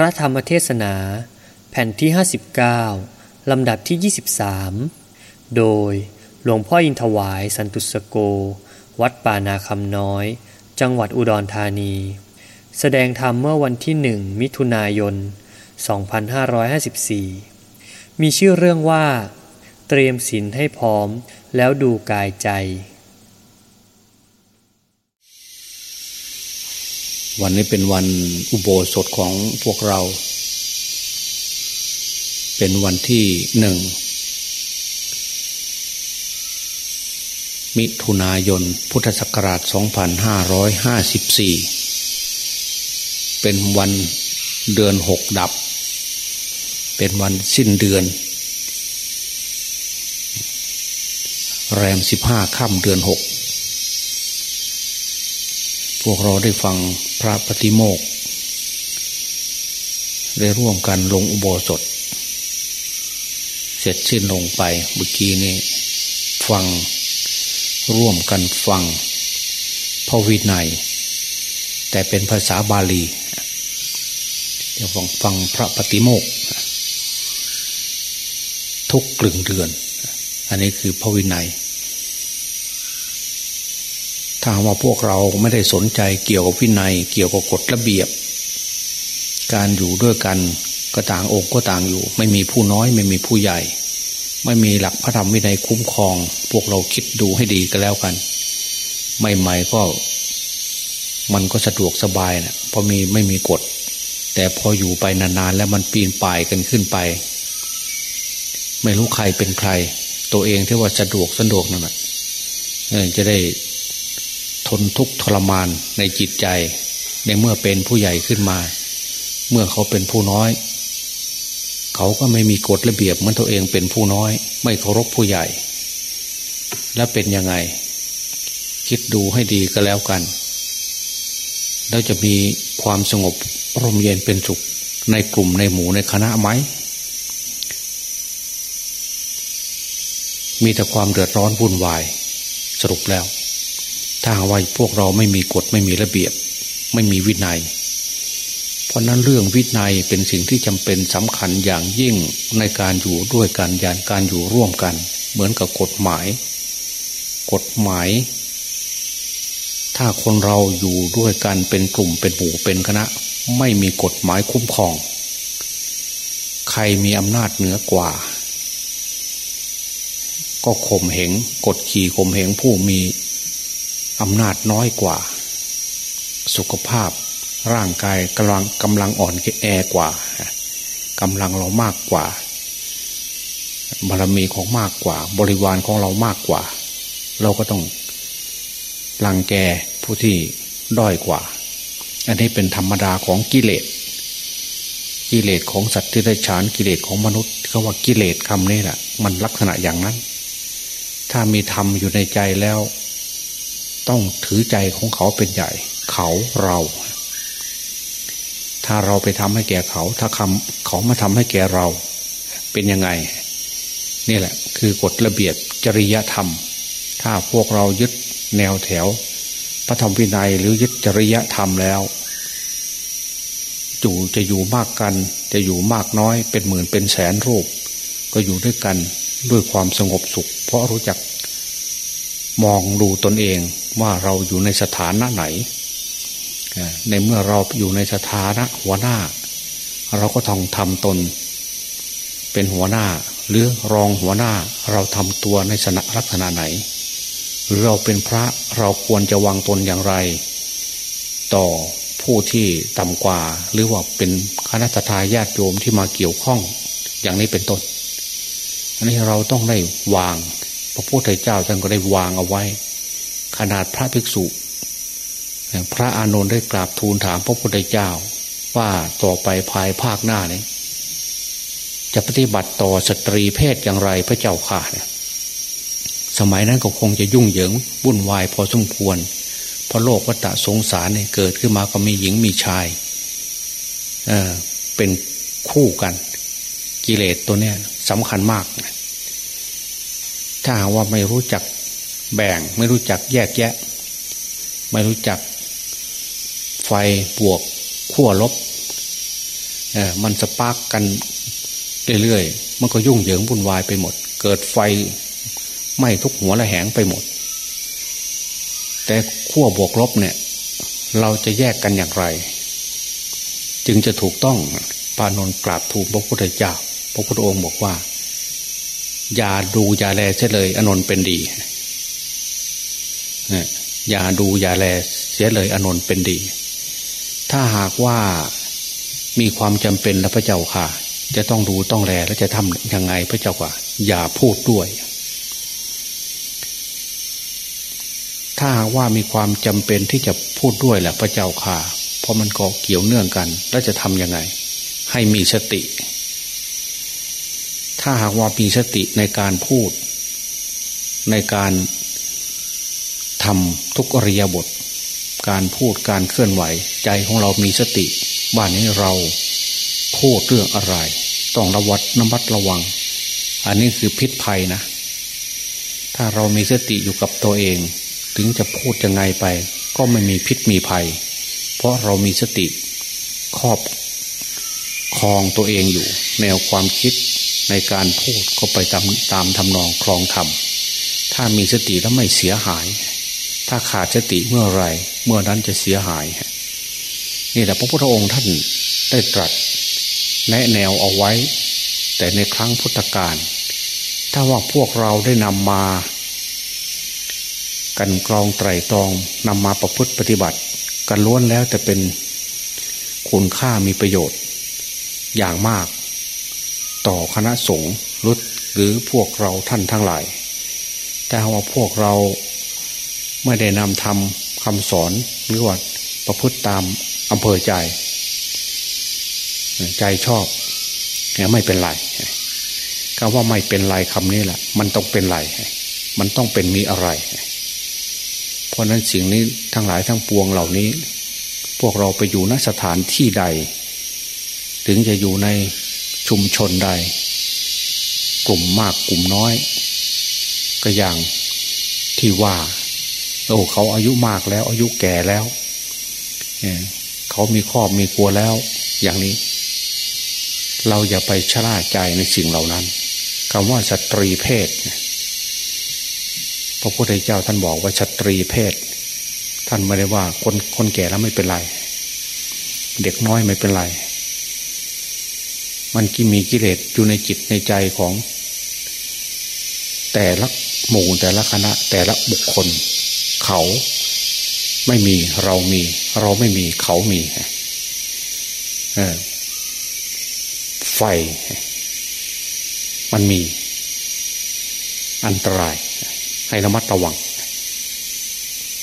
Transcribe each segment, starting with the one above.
ระธรรมเทศนา แผ่นที่ 59 ลำดับที่ 23 โดยหลวงพ่ออินทวายสันตุสโก วัดป่านาคำน้อย จังหวัดอุดรธานี แสดงธรรมเมื่อวันที่หนึ่งมิถุนายน 2554 มีชื่อเรื่องว่า เตรียมศีลให้พร้อมแล้วดูกายใจ วันนี้เป็นวันอุโบสถของพวกเรา เป็นวันที่หนึ่ง มิถุนายนพุทธศักราช 2554 เป็นวันเดือนหกดับ เป็นวันสิ้นเดือน แรมสิบห้าค่ำเดือนหก พวกเราได้ฟังพระปฏิโมกได้ร่วมกันลงอุโบสถ เสร็จสิ้นลงไปเมื่อกี้นี้ฟังร่วมกันฟังพระวินัย แต่เป็นภาษาบาลีเดี๋ยวฟังฟังพระปฏิโมกทุกกลึงเดือน อันนี้คือพระวินัย ถ้าว่าพวกเราไม่ได้สนใจเกี่ยวกับวินัย เกี่ยวกับกฎระเบียบ การอยู่ด้วยกันก็ต่างองค์ก็ต่างอยู่ ไม่มีผู้น้อยไม่มีผู้ใหญ่ ไม่มีหลักพระธรรมวินัยคุ้มครอง พวกเราคิดดูให้ดีก็แล้วกันใหม่ๆก็ มันก็สะดวกสบายนะเพราะมีไม่มีกฎ แต่พออยู่ไปนานๆแล้วมันปีนป่ายกันขึ้นไป ไม่รู้ใครเป็นใคร ตัวเองที่ว่าสะดวกสะดวกนั่นแหละจะได้ ทนทุกข์ทรมานในจิตใจ ในเมื่อเป็นผู้ใหญ่ขึ้นมา เมื่อเขาเป็นผู้น้อย เขาก็ไม่มีกฎระเบียบเหมือนตัวเองเป็นผู้น้อย ไม่เคารพผู้ใหญ่ และเป็นยังไง คิดดูให้ดีก็แล้วกันแล้วจะมีความสงบร่มเย็นเป็นสุขในกลุ่มในหมู่ในคณะไหม มีแต่ความเดือดร้อนวุ่นวาย สรุปแล้ว ถ้าว่าพวกเราไม่มีกฎไม่มีระเบียบ ไม่มีวินัย เพราะนั้นเรื่องวินัยเป็นสิ่งที่จำเป็นสำคัญอย่างยิ่งในการอยู่ด้วยกันยานการอยู่ร่วมกัน เหมือนกับกฎหมาย กฎหมาย ถ้าคนเราอยู่ด้วยกันเป็นกลุ่มเป็นหมู่เป็นคณะ ไม่มีกฎหมายคุ้มครอง ใครมีอำนาจเหนือกว่าก็ข่มเหงกดขี่ข่มเหงผู้มี อำนาจน้อยกว่า สุขภาพร่างกายกำลังกำลังอ่อนแอกว่ากำลังเรามากกว่าบารมีของมากกว่า บริวารของเรามากกว่า เราก็ต้องรังแกผู้ที่ด้อยกว่า อันนี้เป็นธรรมดาของกิเลสกิเลสของสัตว์ที่ได้ฉานกิเลสของมนุษย์เขาว่ากิเลสคำนี้แหละมันลักษณะอย่างนั้น ถ้ามีธรรมอยู่ในใจแล้ว ต้องถือใจของเขาเป็นใหญ่ เขาเรา ถ้าเราไปทำให้แก่เขา ถ้าคำเขามาทำให้แก่เรา เป็นยังไง นี่แหละ คือกฎระเบียบจริยธรรม ถ้าพวกเรายึดแนวแถว พระธรรมวินัยหรือยึดจริยธรรมแล้วอยู่จะอยู่มากกัน จะอยู่มากน้อย เป็นหมื่นเป็นแสนรูป ก็อยู่ด้วยกันด้วยความสงบสุข เพราะรู้จักมองดูตนเอง ว่าเราอยู่ในสถานะไหนในเมื่อเราอยู่ในสถานะหัวหน้า เราก็ต้องทำตน เป็นหัวหน้า หรือรองหัวหน้าเราทำตัวในสนะลักษณะไหน หรือเราเป็นพระเราควรจะวางตนอย่างไร ต่อผู้ที่ต่ำกว่า หรือว่าเป็นคณะทาญาติโยมที่มาเกี่ยวข้องอย่างนี้เป็นต้นอันนี้เราต้องได้วาง พระพุทธเจ้าท่านก็ได้วางเอาไว้ ขนาดพระภิกษุ พระอานนท์ได้กราบทูลถามพระพุทธเจ้า ว่าต่อไปภายภาคหน้านี้จะปฏิบัติต่อสตรีเพศอย่างไรพระเจ้าข่าเนี่ยสมัยนั้นก็คงจะยุ่งเหยิงวุ่นวายพอสมควร เพราะโลกวัฏสงสารเนี่ยเกิดขึ้นมาก็มีหญิงมีชายเออเป็นคู่กัน กิเลสตัวเนี้ยสำคัญมาก ถ้าว่าไม่รู้จัก แบ่งไม่รู้จักแยกแยะ ไม่รู้จักไฟบวกขั้วลบเออมันสปาร์กกันเรื่อยๆมันก็ยุ่งเหยิงวุ่นวายไปหมด เกิดไฟไหม้ทุกหัวและแหงไปหมด แต่ขั้วบวกลบเนี่ย เราจะแยกกันอย่างไร จึงจะถูกต้องปานนกราบทูลพระพุทธเจ้าพระพุทธองค์บอกว่า อย่าดูอย่าแลเสียเลย อนนท์เป็นดี อย่าดูอย่าแลเสียเลยอนนท์เป็นดี ถ้าหากว่ามีความจำเป็นแล้วพระเจ้าค่ะ จะต้องดูต้องแลแล้วจะทำยังไงพระเจ้าค่ะ อย่าพูดด้วย ถ้าหากว่ามีความจำเป็นที่จะพูดด้วยแหละพระเจ้าค่ะ เพราะมันก็เกี่ยวเนื่องกัน แล้วจะทำยังไง ให้มีสติ ถ้าหากว่ามีสติในการพูด ในการ ทำทุกอริยบท การพูดการเคลื่อนไหว ใจของเรามีสติบ้านนี้เราพูดเรื่องอะไร ต้องระวัดน้ำมัดระวัง อันนี้คือพิษภัยนะ ถ้าเรามีสติอยู่กับตัวเอง ถึงจะพูดยังไงไป ก็ไม่มีพิษมีภัย เพราะเรามีสติครอบครองตัวเองอยู่ แนวความคิดในการพูดก็ไปตามตามทำนองคลองธรรมถ้ามีสติแล้วไม่เสียหาย ถ้าขาดสติเมื่อไรเมื่อนั้นจะเสียหาย นี่แหละพระพุทธองค์ท่านได้ตรัสแนะแนวเอาไว้ แต่ในครั้งพุทธกาลถ้าว่าพวกเราได้นำมา กันกรองไตรตรองนำมาประพฤติปฏิบัติ กันล้วนแล้วแต่เป็นคุณค่ามีประโยชน์ อย่างมาก ต่อคณะสงฆ์หรือพวกเราท่านทั้งหลาย แต่ว่าพวกเรา ไม่ได้นำทำคำสอนหรือว่าประพฤติตามอำเภอใจ ใจชอบไม่เป็นไรคำว่าไม่เป็นไรคำนี้แหละมันต้องเป็นไรมันต้องเป็นมีอะไร เพราะนั้นสิ่งนี้ทั้งหลายทั้งปวงเหล่านี้ พวกเราไปอยู่ณสถานที่ใด ถึงจะอยู่ในชุมชนใด กลุ่มมากกลุ่มน้อย ก็อย่างที่ว่า โอ้เขาอายุมากแล้ว อายุแก่แล้วเขามีครอบมีครัวแล้ว อย่างนี้ เราอย่าไปชราใจในสิ่งเหล่านั้นคำว่าสตรีเพศพระพุทธเจ้าท่านบอกว่าสตรีเพศ ท่านไม่ได้ว่าคนคนแก่แล้วไม่เป็นไร เด็กน้อยไม่เป็นไร มันกิมีกิเลสอยู่ในจิตในใจของ แต่ละหมู่แต่ละคณะแต่ละบุคคล เขา ไม่มีเรามี เราไม่มีเขามีไฟ มันมี อันตราย ให้ระมัดระวัง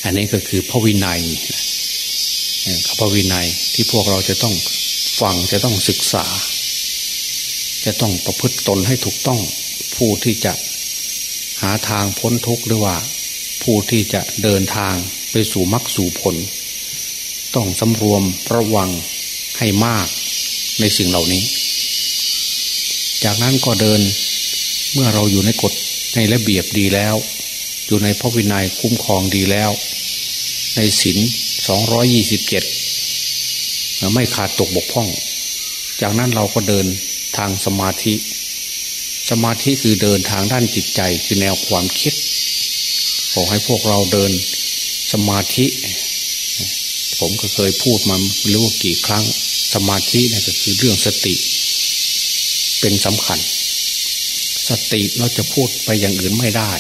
อันนี้ก็คือพระวินัยพระวินัยที่พวกเราจะต้องฟังจะต้องศึกษา จะต้องประพฤติตนให้ถูกต้องผู้ที่จะหาทางพ้นทุกข์หรือว่า ผู้ที่จะเดินทางไปสู่มรรคสู่ผล ต้องสำรวมระวังให้มากในสิ่งเหล่านี้ จากนั้นก็เดินเมื่อเราอยู่ในกฎในระเบียบดีแล้ว อยู่ในพระวินัยคุ้มครองดีแล้ว ในศีลสองร้อยี่สิบเจ็ดไม่ขาดตกบกพร่อง จากนั้นเราก็เดินทางสมาธิ สมาธิคือเดินทางด้านจิตใจคือแนวความคิด ขอให้พวกเราเดินสมาธิ ผมก็เคยพูดมาไม่รู้กี่ครั้งสมาธินี่ก็คือเรื่องสติ เป็นสำคัญ สติเราจะพูดไปอย่างอื่นไม่ได้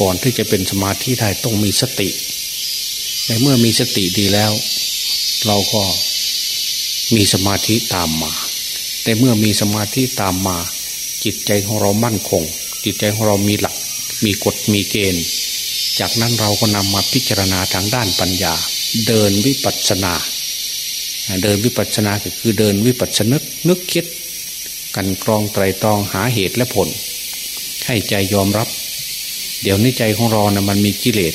ก่อนที่จะเป็นสมาธิได้ต้องมีสติ ในเมื่อมีสติดีแล้ว เราก็มีสมาธิตามมาแต่เมื่อมีสมาธิตามมา จิตใจของเรามั่นคง จิตใจของเรามีหลัก มีกฎมีเกณฑ์ จากนั้นเราก็นำมาพิจารณาทางด้านปัญญา เดินวิปัสสนา เดินวิปัสสนาก็คือเดินวิปัสสนึกนึกคิด กันกรองไตรตรองหาเหตุและผล ให้ใจยอมรับ เดี๋ยวในใจของเรานะ่ะมันมีกิเลส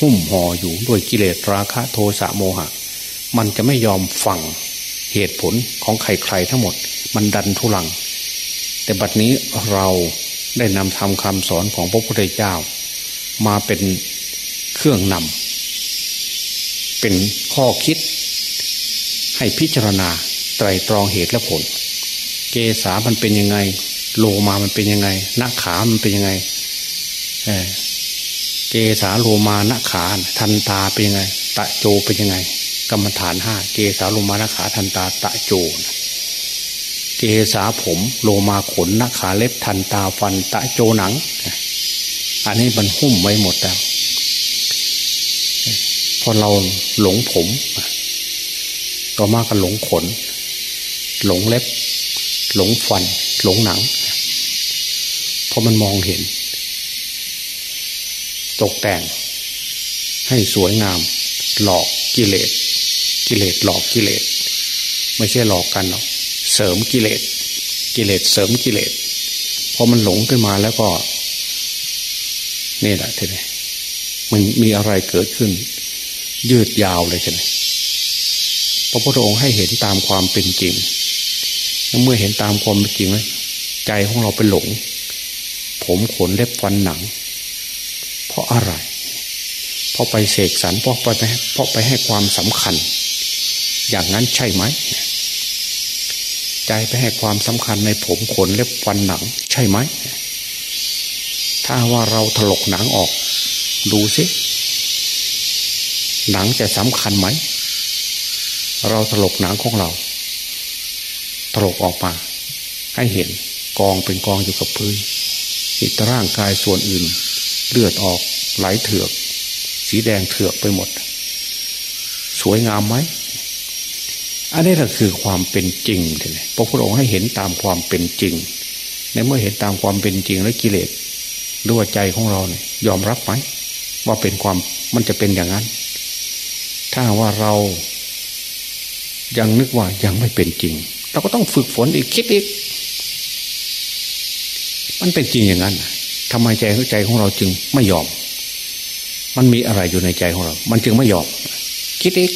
หุ้มห่ออยู่ด้วยกิเลสราคะโทสะโมหะ มันจะไม่ยอมฟังเหตุผลของใครๆทั้งหมด มันดันทุลัง แต่บัดนี้เราได้นำทำคำสอนของพระพุทธเจ้า มาเป็นเครื่องนำเป็นข้อคิด ให้พิจารณาไตรตรองเหตุและผล เกษามันเป็นยังไง โลมามันเป็นยังไงนักขามันเป็นยังไงเกษาโลมานักขาทันตาเป็นยังไง ตะโจเป็นยังไง กรรมฐานห้าเกษาโลมานักขาทันตาตะโจเกษาผม โลมาขนนักขาเล็บทันตาฟันตะโจหนัง อันนี้มันหุ้มไว้หมดแล้วพอเราหลงผม ต่อมาก็หลงขน หลงเล็บ หลงฟัน หลงหนังเพราะมันมองเห็น ตกแต่ง ให้สวยงาม หลอกกิเลส กิเลสหลอกกิเลส ไม่ใช่หลอกกันหรอก เสริมกิเลส กิเลสเสริมกิเลสพอมันหลงขึ้นมาแล้วก็ นี่แหละทีนี้มันมีอะไรเกิดขึ้น ยืดยาวเลยทีนี้พระพุทธองค์ให้เห็นตามความเป็นจริงเมื่อเห็นตามความเป็นจริงแล้วใจของเราไปหลง ผมขนเล็บฟันหนัง เพราะอะไร เพราะไปเสกสรรเพราะไปเพราะไปให้ความสำคัญ อย่างนั้นใช่ไหม ใจไปให้ความสำคัญในผมขนเล็บฟันหนัง ใช่ไหม ถ้าว่าเราถลกหนังออก ดูสิหนังจะสำคัญไหม เราถลกหนังของเรา ถลกออกมา ให้เห็นกองเป็นกองอยู่กับพื้นอิตร่างกายส่วนอื่น เลือดออกไหลเถือก สีแดงเถือกไปหมด สวยงามไหม อันนี้แหละคือความเป็นจริงเลยพระพุทธองค์ให้เห็นตามความเป็นจริง ในเมื่อเห็นตามความเป็นจริงแล้วกิเลส ด้วยใจของเราเนี่ยยอมรับไหมว่าเป็นความมันจะเป็นอย่างนั้น ถ้าว่าเรายังนึกว่ายังไม่เป็นจริง เราก็ต้องฝึกฝนอีกคิดอีก มันเป็นจริงอย่างนั้นทำไมใจใจของเราจึงไม่ยอม มันมีอะไรอยู่ในใจของเรา มันจึงไม่ยอม คิดอีก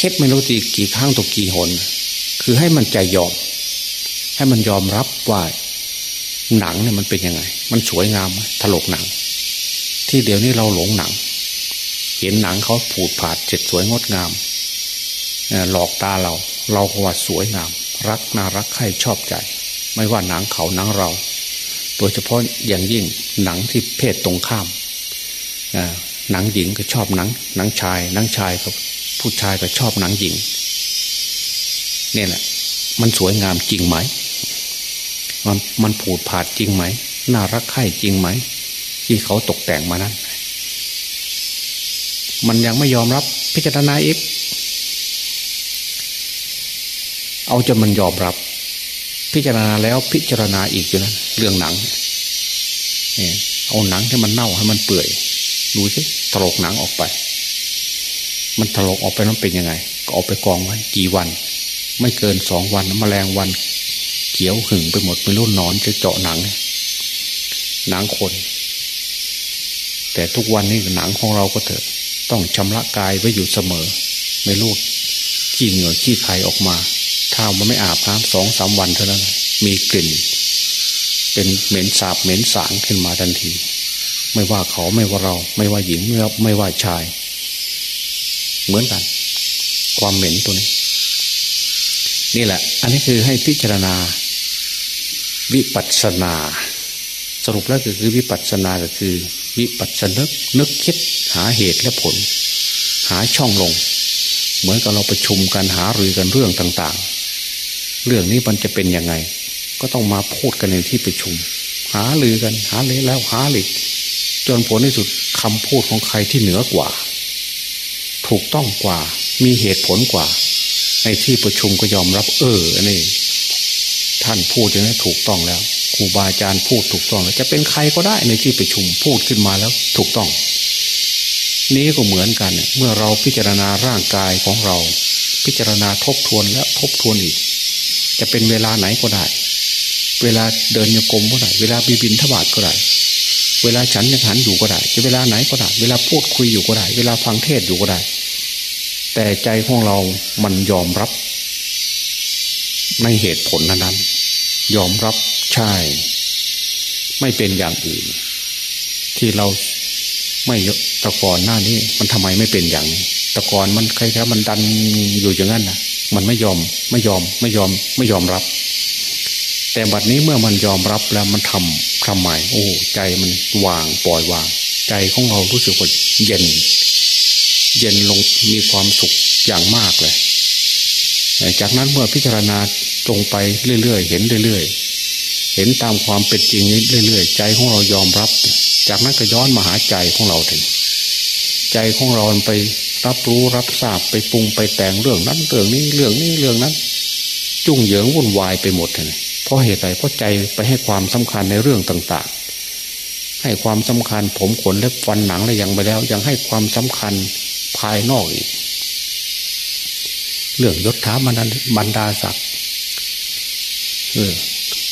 คิดไม่รู้ตีกี่ครั้งตัวกี่หน คือให้มันใจยอม ให้มันยอมรับว่า หนังเนี่ยมันเป็นยังไง มันสวยงามถลกหนัง ที่เดี๋ยวนี้เราหลงหนัง เห็นหนังเขาผูดผาดเจ็ดสวยงดงามหลอกตาเรา เราก็ว่าสวยงาม รักน่ารักใครชอบใจ ไม่ว่าหนังเขาหนังเรา โดยเฉพาะอย่างยิ่งหนังที่เพศตรงข้ามหนังหญิงก็ชอบหนัง หนังชาย หนังชายกับผู้ชายก็ชอบหนังหญิง เนี่ยแหละ มันสวยงามจริงไหม มันมันผูดผาดจริงไหม น่ารักใคร่จริงไหม ที่เขาตกแต่งมานั้น มันยังไม่ยอมรับพิจารณาอีก เอาจนมันยอมรับ พิจารณาแล้วพิจารณาอีกอยู่นั้นเรื่องหนังเนี่ยเอาหนังให้มันเน่าให้มันเปื่อย ดูสิถลกหนังออกไป มันถลกออกไปนั้นเป็นยังไง ก็เอาไปกองไว้กี่วัน ไม่เกินสองวันมแมลงวัน เขียวหึงไปหมดไม่รู้นอนจะเจาะหนัง หนังคน แต่ทุกวันนี้หนังของเราก็เถอะ ต้องชำระกายไว้อยู่เสมอ ไม่รู้ขี้เหงื่อขี้ไขออกมา ถ้ามันไม่อาบน้ำสองสามวันเท่านั้น มีกลิ่น เป็นเหม็นสาบเหม็นสางขึ้นมาทันที ไม่ว่าเขาไม่ว่าเรา ไม่ว่าหญิงไม่ไม่ว่าชาย เหมือนกัน ความเหม็นตัวนี้นี่แหละ อันนี้คือให้พิจารณา วิปัสสนา สรุปแล้วก็คือวิปัสสนาก็คือ วิปัสสนึกนึกคิดหาเหตุและผล หาช่องลง เหมือนกับเราประชุมกันหารือกันเรื่องต่างๆ เรื่องนี้มันจะเป็นยังไง ก็ต้องมาพูดกันในที่ประชุม หาลือกันหาเลยแล้วหาหลีกจนผลในสุดคำพูดของใครที่เหนือกว่า ถูกต้องกว่ามีเหตุผลกว่า ในที่ประชุมก็ยอมรับเอออันนี้ ท่านพูดอย่างนี้ถูกต้องแล้วครูบาอาจารย์พูดถูกต้องแล้วจะเป็นใครก็ได้ในที่ประชุมพูดขึ้นมาแล้วถูกต้อง นี้ก็เหมือนกันเมื่อเราพิจารณาร่างกายของเรา พิจารณาทบทวนและทบทวนอีก จะเป็นเวลาไหนก็ได้ เวลาเดินโยกมก็ได้ เวลาบิบินทบาทก็ได้เวลาฉันยังหันอยู่ก็ได้ จะเวลาไหนก็ได้ เวลาพูดคุยอยู่ก็ได้ เวลาฟังเทศอยู่ก็ได้ แต่ใจของเรามันยอมรับ ในเหตุผลนั้นยอมรับใช่ ไม่เป็นอย่างอื่น ที่เราไม่ตะกอนหน้านี้ มันทำไมไม่เป็นอย่างตะกอนมันใครแค่มันดันอยู่อย่างนั้นนะมันไม่ยอมไม่ยอมไม่ยอมไม่ยอมรับ แต่บัดนี้เมื่อมันยอมรับแล้วมันทำทำใหม่โอ้ใจมันวางปล่อยวาง ใจของเรารู้สึกว่าเย็น เย็นลงมีความสุขอย่างมากเลย จากนั้นเมื่อพิจารณาตรงไปเรื่อยๆ เห็นเรื่อยๆ เห็นตามความเป็นจริงเรื่อยๆ ใจของเรายอมรับ จากนั้นก็ย้อนมาหาใจของเราถึง ใจของเราไปรับรู้รับทราบไปปรุงไปแต่งเรื่องนั้นเรื่องนี้เรื่องนี้เรื่องนั้น จุ่งเหยิงวุ่นวายไปหมดเลยเพราะเหตุใดเพราะใจไปให้ความสำคัญในเรื่องต่างๆ ให้ความสำคัญผมขนและฟันหนังอะไรยังไปแล้ว ยังให้ความสำคัญภายนอกอีก เรื่องยศถาบรรดาบรรดาศักดิ์เรื่อง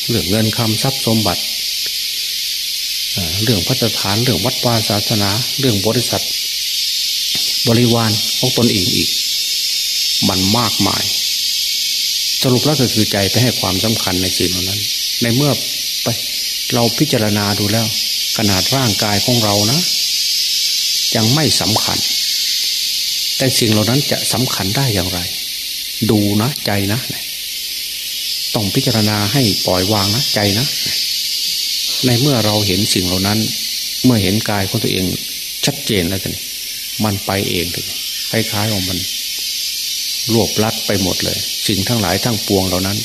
เรื่องเงินคำทรัพย์สมบัติ เรื่องพัฒฐานเรื่องวัดวาศาสนา เรื่องบริษัท บริวารของตนเองอีก มันมากมาย สรุปแล้วก็คือใจไปให้ความสำคัญในสิ่งเหล่านั้น ในเมื่อไปเราพิจารณาดูแล้ว ขนาดร่างกายของเรานะ ยังไม่สำคัญ แต่สิ่งเหล่านั้นจะสำคัญได้อย่างไร ดูนะใจนะ ต้องพิจารณาให้ปล่อยวางนะใจนะ ในเมื่อเราเห็นสิ่งเหล่านั้น เมื่อเห็นกายของตัวเองชัดเจนแล้วกันมันไปเองเลยคล้ายๆว่ามัน รวบลัดไปหมดเลย สิ่งทั้งหลายทั้งปวงเหล่านั้น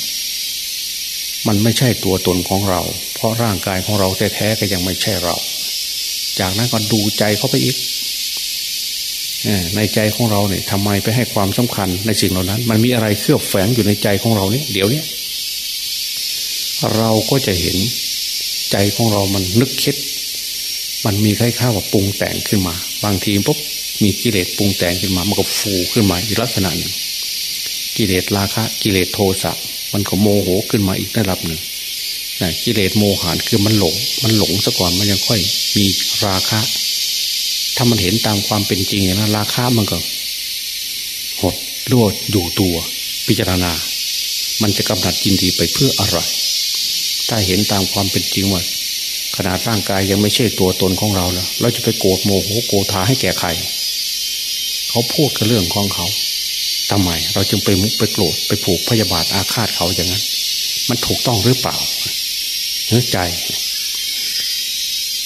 มันไม่ใช่ตัวตนของเรา เพราะร่างกายของเราแท้ๆก็ยังไม่ใช่เรา จากนั้นก็ดูใจเข้าไปอีก ในใจของเราเนี่ยทำไมไปให้ความสำคัญในสิ่งเหล่านั้น มันมีอะไรเคลือบแฝงอยู่ในใจของเราเนี่ยเดี๋ยวนี้เราก็จะเห็นใจของเรามันนึกคิด มันมีคล้ายๆว่าปรุงแต่งขึ้นมา บางทีปุ๊บมีกิเลสปรุงแต่งขึ้นมา มันก็ฟูขึ้นมาอีกลักษณะหนึ่งกิเลสราคะ กิเลสโทสะมันก็โมโหขึ้นมาอีกระดับหนึ่งนะกิเลสโมหานคือมันหลง มันหลงซะก่อนมันยังค่อยมีราคะ ถ้ามันเห็นตามความเป็นจริงอย่างนั้นราคะมันก็ หดรวดอยู่ตัว พิจารณา มันจะกำหนัดจินดีไปเพื่ออะไรถ้าเห็นตามความเป็นจริงว่าขนาดร่างกายยังไม่ใช่ตัวตนของเราแล้วเราจะไปโกรธโมโหโกธาให้แก่ใครเขาพูดกับเรื่องของเขาทำไม เราจึงไปมุกไปโกรธไปผูกพยาบาทอาฆาตเขาอย่างนั้น มันถูกต้องหรือเปล่าเนื้อใจ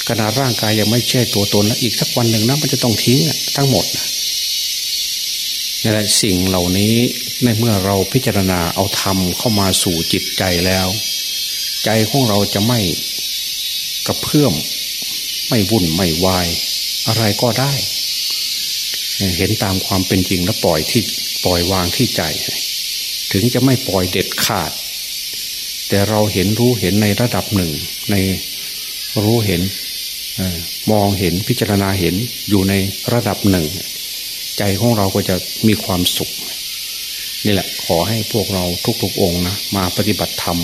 ขนาดร่างกายยังไม่ใช่ตัวตนแล้วอีกสักวันหนึ่งนะมันจะต้องทิ้งทั้งหมดนี่แหละสิ่งเหล่านี้ในเมื่อเราพิจารณาเอาธรรมเข้ามาสู่จิตใจแล้ว ใจของเราจะไม่กระเพื่อมไม่วุ่นไม่วาย อะไรก็ได้ เห็นตามความเป็นจริงแล้วปล่อยที่ปล่อยวางที่ใจ ถึงจะไม่ปล่อยเด็ดขาด แต่เราเห็นรู้เห็นในระดับหนึ่ง ในรู้เห็น มองเห็นพิจารณาเห็นอยู่ในระดับหนึ่ง ใจของเราก็จะมีความสุข นี่แหละขอให้พวกเราทุกๆองค์นะมาปฏิบัติธรรม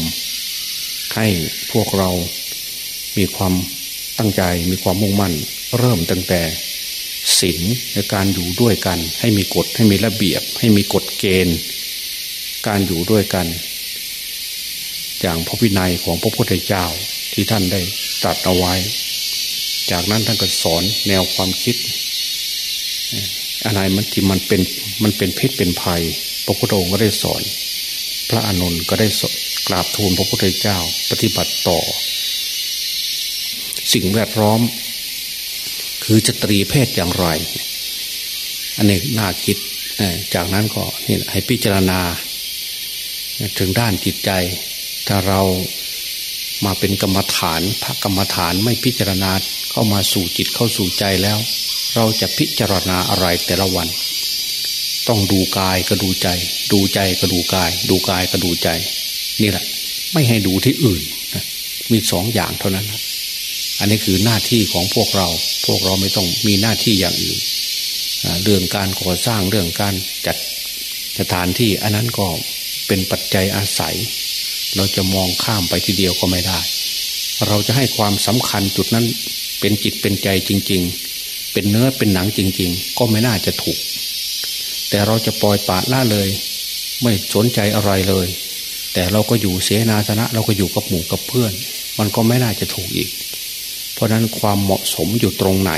ให้พวกเรามีความตั้งใจมีความมุ่งมั่น เริ่มตั้งแต่ศีลในการอยู่ด้วยกัน ให้มีกฎให้มีระเบียบ ให้มีกฎเกณฑ์ การอยู่ด้วยกัน อย่างพระวินัยของพระพุทธเจ้าที่ท่านได้ตรัสเอาไว้ จากนั้นท่านก็สอนแนวความคิด อะไรมันที่มันเป็นมันเป็นพิษเป็นภัย พระพุทธองค์ก็ได้สอน พระอานนก็ได้กราบทูลพระพุทธเจ้าปฏิบัติต่อ สิ่งแวดล้อม คือจะตรีเพศอย่างไร อันนี้น่าคิดจากนั้นก็นี่ให้พิจารณา ถึงด้านจิตใจ ถ้าเรามาเป็นกรรมฐานพระกรรมฐานไม่พิจารณา เข้ามาสู่จิตเข้าสู่ใจแล้ว เราจะพิจารณาอะไรแต่ละวัน ต้องดูกายก็ดูใจ ดูใจก็ดูกาย ดูกายก็ดูใจ นี่แหละ ไม่ให้ดูที่อื่นมีสองอย่างเท่านั้น อันนี้คือหน้าที่ของพวกเรา พวกเราไม่ต้องมีหน้าที่อย่างอื่นเรื่องการก่อสร้างเรื่องการจัดสถานที่อันนั้นก็เป็นปัจจัยอาศัย เราจะมองข้ามไปทีเดียวก็ไม่ได้ เราจะให้ความสำคัญจุดนั้น เป็นจิตเป็นใจจริง ๆ เป็นเนื้อเป็นหนังจริง ๆ ก็ไม่น่าจะถูก แต่เราจะปล่อยปาดล่าเลย ไม่สนใจอะไรเลย แต่เราก็อยู่เสนาสนะ เราก็อยู่กับหมู่กับเพื่อน มันก็ไม่น่าจะถูกอีก เพราะนั้นความเหมาะสมอยู่ตรงไหน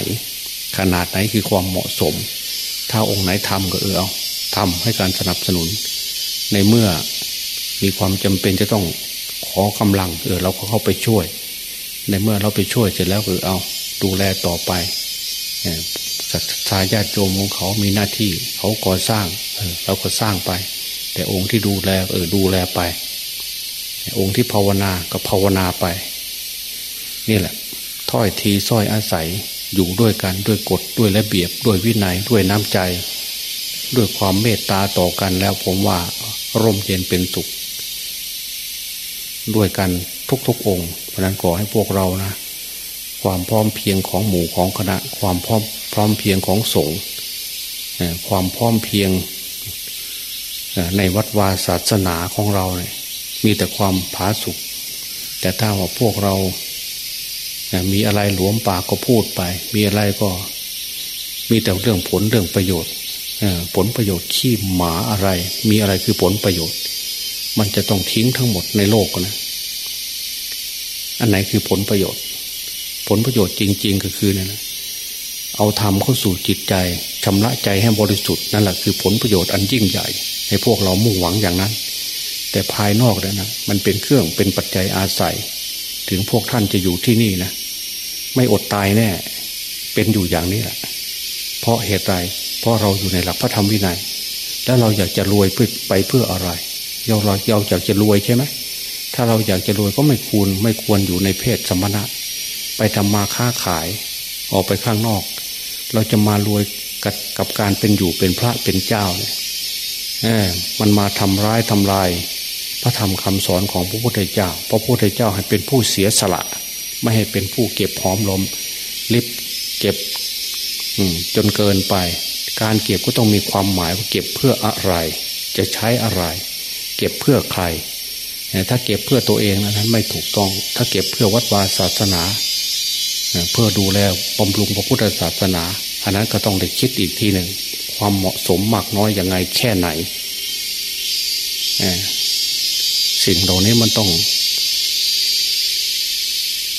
ขนาดไหนคือความเหมาะสม ถ้าองค์ไหนทำก็เออเอาทำให้การสนับสนุน ในเมื่อมีความจำเป็นจะต้องขอกำลังเออเราก็เข้าไปช่วย ในเมื่อเราไปช่วยเสร็จแล้วคือเอาดูแลต่อไปศรัทธาญาติโยมของเขามีหน้าที่ เขาก่อสร้างเราก็สร้างไป แต่องค์ที่ดูแลเออดูแลไป องค์ที่ภาวนาก็ภาวนาไป นี่แหละถ้อยทีซ้อยอาศัยอยู่ด้วยกันด้วยกฎด้วยระเบียบด้วยวินัยด้วยน้ำใจ ด้วยความเมตตาต่อกันแล้วผมว่าร่มเย็นเป็นสุข ด้วยกันทุกๆองค์ะนั้นขอให้พวกเรานะความพร้อมเพียงของหมู่ของคณะ ความพร้อมพร้อมเพียงของสงฆ์ความพร้อมเพียงในวัดวาศาสนาของเราเนี่ยมีแต่ความผาสุกแต่ถ้าว่าพวกเรา มีอะไรหลวมปากก็พูดไป มีอะไรก็ มีแต่เรื่องผลเรื่องประโยชน์ผลประโยชน์ขี้หมาอะไร มีอะไรคือผลประโยชน์ มันจะต้องทิ้งทั้งหมดในโลกนะ อันไหนคือผลประโยชน์ ผลประโยชน์จริง ๆ ก็คือเนี่ยนะเอาธรรมเข้าสู่จิตใจชำระใจให้บริสุทธิ์นั่นแหละคือผลประโยชน์อันยิ่งใหญ่ ให้พวกเรามุ่งหวังอย่างนั้น แต่ภายนอกนั้นนะมันเป็นเครื่องเป็นปัจจัยอาศัย ถึงพวกท่านจะอยู่ที่นี่นะไม่อดตายแน่ เป็นอยู่อย่างนี้แหละเพราะเหตุใดเพราะเราอยู่ในหลักพระธรรมวินัย แล้วเราอยากจะรวยไปเพื่ออะไรเราเราอยากจะรวยใช่ไหม ถ้าเราอยากจะรวยก็ไม่ควรไม่ควรอยู่ในเพศสมณะ ไปทำมาค้าขายออกไปข้างนอก เราจะมารวยกับกับการเป็นอยู่เป็นพระเป็นเจ้าเนี่ยมันมาทำร้ายทำลาย พระธรรมคำสอนของพระพุทธเจ้า พระพุทธเจ้าให้เป็นผู้เสียสละ ไม่ให้เป็นผู้เก็บหอมลมลิบเก็บจนเกินไป การเก็บก็ต้องมีความหมายว่าเก็บเพื่ออะไร จะใช้อะไร เก็บเพื่อใคร ถ้าเก็บเพื่อตัวเองนั้นไม่ถูกต้อง ถ้าเก็บเพื่อวัดวาศาสนา เพื่อดูแลบำรุงพระพุทธศาสนา อันนั้นก็ต้องได้คิดอีกทีหนึ่ง ความเหมาะสมมากน้อยอย่างไงแค่ไหน สิ่งเหล่านี้มันต้อง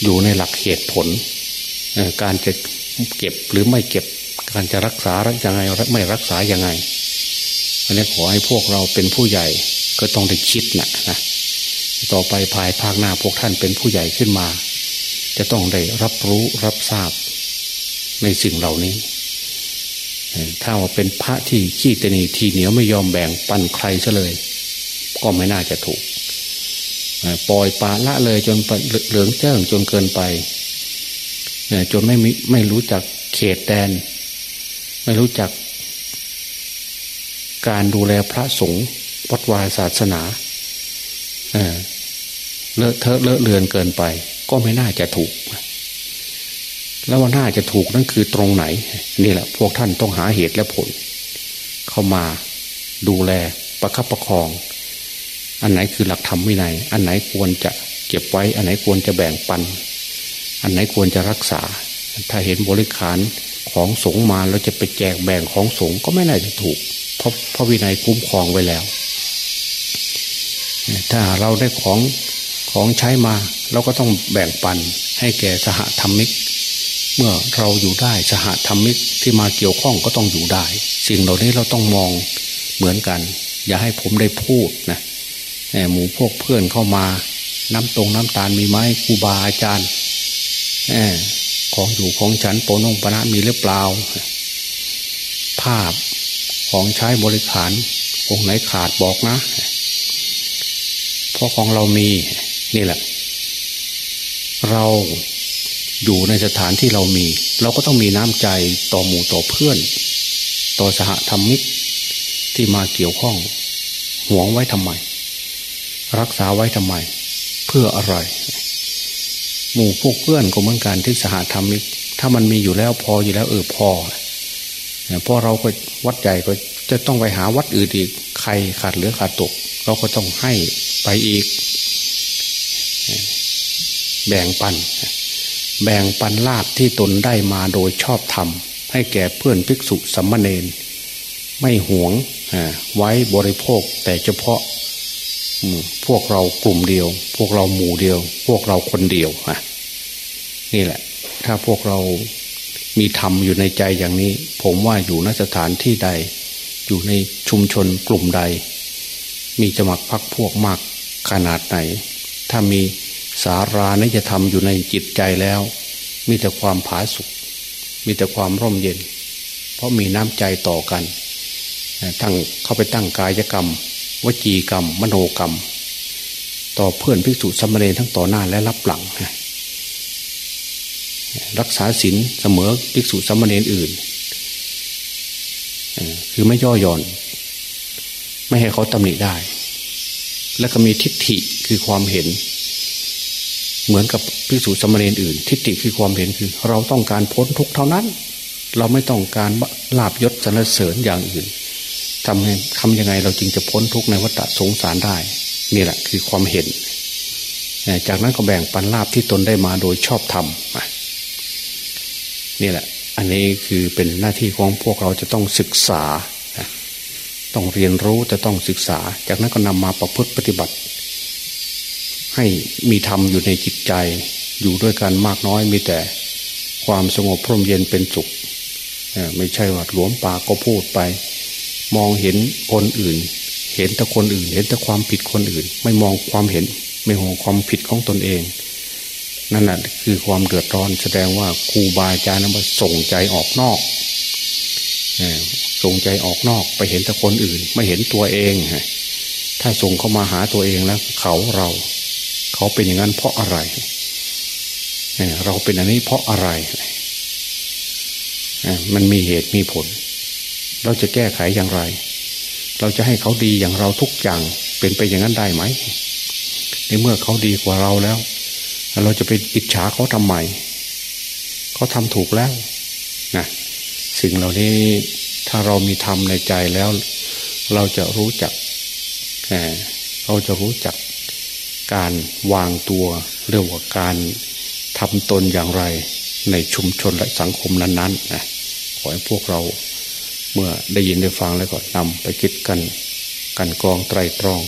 อยู่ในหลักเหตุผล การจะเก็บหรือไม่เก็บ การจะรักษาอย่างไงไม่รักษาอย่างไง อันนี้ขอให้พวกเราเป็นผู้ใหญ่ก็ต้องได้คิดนะนะ ต่อไปภายภาคหน้าพวกท่านเป็นผู้ใหญ่ขึ้นมา จะต้องได้รับรู้รับทราบในสิ่งเหล่านี้ ถ้าว่าเป็นพระที่ขี้ตนีทีเหนียวไม่ยอมแบ่งปันใครซะเลย ก็ไม่น่าจะถูก ปล่อยปละละเลยจนเหลืองเจ้งจนเกินไปจนไม่ไม่รู้จักเขตแดน ไม่รู้จักการดูแลพระสงฆ์วัดวาศาสนา เลอะเทอะเลอะเลือนเกินไป ก็ไม่น่าจะถูก แล้วว่าน่าจะถูกนั่นคือตรงไหน นี่แหละ พวกท่านต้องหาเหตุและผล เข้ามาดูแลประคับประคอง อันไหนคือหลักธรรมวินัย อันไหนควรจะเก็บไว้ อันไหนควรจะแบ่งปัน อันไหนควรจะรักษา ถ้าเห็นบริขารของสงมาแล้วจะไปแจกแบ่งของสงก็ไม่น่าจะถูก เพราะพระวินัยคุ้มครองไว้แล้ว ถ้าเราได้ของของใช้มาเราก็ต้องแบ่งปันให้แก่สหธรรมิก เมื่อเราอยู่ได้สหธรรมิกที่มาเกี่ยวข้องก็ต้องอยู่ได้ สิ่งเหล่านี้เราต้องมองเหมือนกัน อย่าให้ผมได้พูดนะหมู่พวกเพื่อนเข้ามาน้ำตรงน้ำตาลมีไหมครูบาอาจารย์ของอยู่ของฉันโปนงปนะมีหรือเปล่า ภาพของใช้บริขารองไหนขาดบอกนะเราะของเรามีนี่แหละ เราอยู่ในสถานที่เรามี เราก็ต้องมีน้ำใจต่อหมู่ต่อเพื่อน ต่อสหธรรมิกที่มาเกี่ยวข้องหวงไว้ทำไม รักษาไว้ทำไม เพื่ออะไร หมู่พวกเพื่อนก็เหมือนกันที่สหธรรมิก ถ้ามันมีอยู่แล้วพออยู่แล้วเออพอเพราะเราก็วัดใหญ่ก็จะต้องไปหาวัดอื่นอีกใครขาดเหลือขาดตก เราก็ต้องให้ ไปอีก แบ่งปัน แบ่งปันลาบที่ตนได้มาโดยชอบธรรม ให้แก่เพื่อนภิกษุสัมมาเนนไม่หวงไว้บริโภคแต่เฉพาะพวกเรากลุ่มเดียว พวกเราหมู่เดียว พวกเราคนเดียวอะนี่แหละ ถ้าพวกเรามีธรรมอยู่ในใจอย่างนี้ ผมว่าอยู่นสถานที่ใด อยู่ในชุมชนกลุ่มใด มีจมักพักพวกมาก ขนาดไหน ถ้ามีสารานิยธรรมอยู่ในจิตใจแล้ว มีแต่ความผาสุกมีแต่ความร่มเย็น เพราะมีน้ำใจต่อกันตั้งเข้าไปตั้งกายกรรม วจีกรรม มโนกรรม ต่อเพื่อนภิกษุสมณีทั้งต่อหน้าและรับหลัง รักษาศีลเสมอภิกษุสมณีอื่น คือไม่ย่อหย่อน ไม่ให้เขาตำหนิได้ แล้วก็มีทิฏฐิคือความเห็น เหมือนกับภิกษุสมณีอื่น ทิฏฐิคือความเห็นคือ เราต้องการพ้นทุกเท่านั้น เราไม่ต้องการลาบยศสรรเสริญอย่างอื่นทำให้ทำยังไงเราจึงจะพ้นทุกในวัฏสงสารได้ นี่แหละคือความเห็น จากนั้นก็แบ่งปันลาบที่ตนได้มาโดยชอบธรรมนี่แหละ อันนี้คือเป็นหน้าที่ของพวกเราจะต้องศึกษา ต้องเรียนรู้แต่ต้องศึกษา จากนั้นก็นำมาประพฤติปฏิบัติ ให้มีธรรมอยู่ในจิตใจ อยู่ด้วยกันมากน้อยมีแต่ความสงบพร่มเย็นเป็นสุขไม่ใช่ว่าหลวมปากก็พูดไป มองเห็นคนอื่น เห็นแต่คนอื่น เห็นแต่ความผิดคนอื่น ไม่มองความเห็น ไม่มองความผิดของตนเอง นั่นแหละคือความเดือดร้อนแสดงว่าครูบาอาจารย์นั้นมาส่งใจออกนอก ส่งใจออกนอกไปเห็นแต่คนอื่น ไม่เห็นตัวเองถ้าส่งเข้ามาหาตัวเองแล้วเขาเรา เขาเป็นอย่างนั้นเพราะอะไรเราเป็นอันนี้เพราะอะไรมันมีเหตุมีผล เราจะแก้ไขอย่างไร เราจะให้เขาดีอย่างเราทุกอย่างเป็นไปอย่างนั้นได้ไหมในเมื่อเขาดีกว่าเราแล้ว เราจะไปอิจฉาเขาทำไมเขาทำถูกแล้วนะสิ่งเหล่านี้ ถ้าเรามีธรรมในใจแล้ว เราจะรู้จักเราจะรู้จักการวางตัวเรื่องว่าการทำตนอย่างไรในชุมชนและสังคมนั้นๆนะขอให้พวกเราเมื่อได้ยินได้ฟังแล้วก็นำไปคิดกัน กันกรองไตรตรอง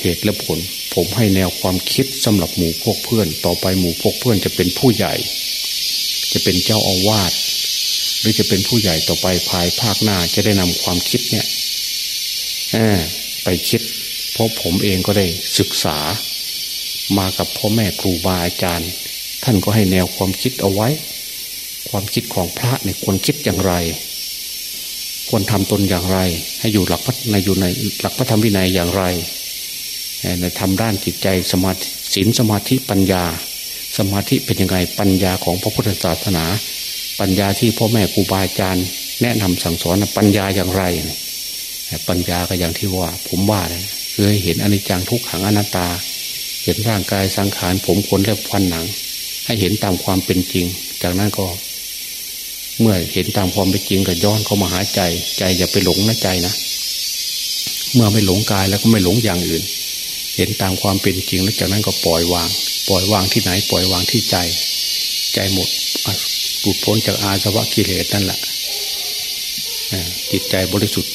เหตุและผล ผมให้แนวความคิดสำหรับหมู่พวกเพื่อน ต่อไปหมู่พวกเพื่อนจะเป็นผู้ใหญ่ จะเป็นเจ้าอาวาส หรือจะเป็นผู้ใหญ่ต่อไปภายภาคหน้าจะได้นำความคิดเนี่ยไปคิด เพราะผมเองก็ได้ศึกษา มากับพ่อแม่ครูบาอาจารย์ ท่านก็ให้แนวความคิดเอาไว้ ความคิดของพระเนี่ยควรคิดอย่างไร ควรทำตนอย่างไร ให้อยู่หลักพัฒนอยู่ในหลักพระธรรมวินัยอย่างไรในทำด้านจิตใจสมาธิศีลสมาธิปัญญา สมาธิเป็นยังไงปัญญาของพระพุทธศาสนา ปัญญาที่พ่อแม่ครูบาอาจารย์ แนะนำสั่งสอนปัญญาอย่างไร ปัญญาก็อย่างที่ว่า ผมว่าเลยคือเห็นอนิจจังทุกขังอนัตตา เห็นร่างกายสังขารผมขนและฟันหนัง ให้เห็นตามความเป็นจริง จากนั้นก็ เมื่อเห็นตามความเป็นจริงก็ย้อนเข้ามาหาใจ ใจอย่าไปหลงนะใจนะเมื่อไม่หลงกายแล้วก็ไม่หลงอย่างอื่น เห็นตามความเป็นจริงแล้วจากนั้นก็ปล่อยวาง ปล่อยวางที่ไหน ปล่อยวางที่ใจ ใจหมด หลุดพ้นจากอาสวะกิเลสนั่นแหละจิตใจบริสุทธิ์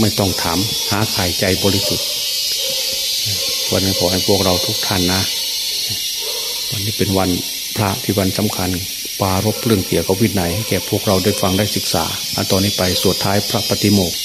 ไม่ต้องถามหาใครใจบริสุทธิ์วันนี้ขอให้พวกเราทุกท่านนะ วันนี้เป็นวันพระที่วันสำคัญ ปารบเรื่องเกี่ยวกับวินัยให้แก่พวกเราได้ฟังได้ศึกษาอันตอนนี้ไปสวดท้ายพระปฏิโมกข์